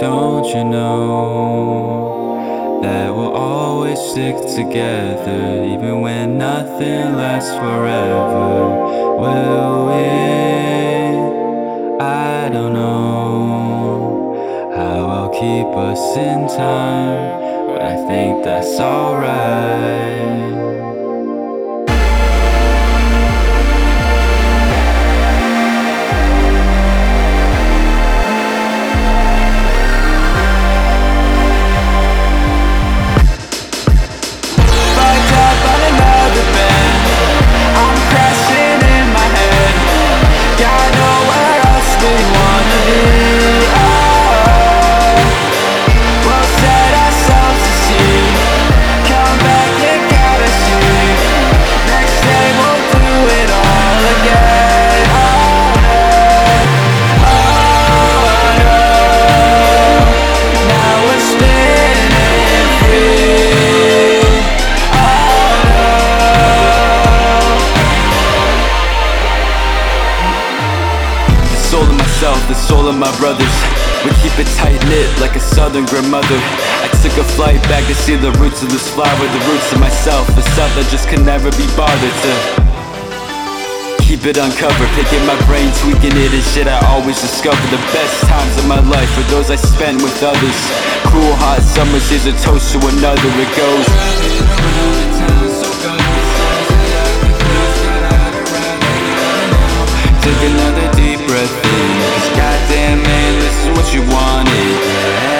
Don't you know that we'll always stick together, even when nothing lasts forever? Will we? I don't know how I'll keep us in time, but I think that's alright. Soul of my brothers. We keep it tight knit like a southern grandmother. I took a flight back to see the roots of this flower, the roots of myself, the stuff that just can never be bothered to. Keep it uncovered, picking my brain, tweaking it and shit. I always discover the best times of my life are those I spent with others. Cool, hot summers is a toast to another. It goes. Take another deep breath in what you wanted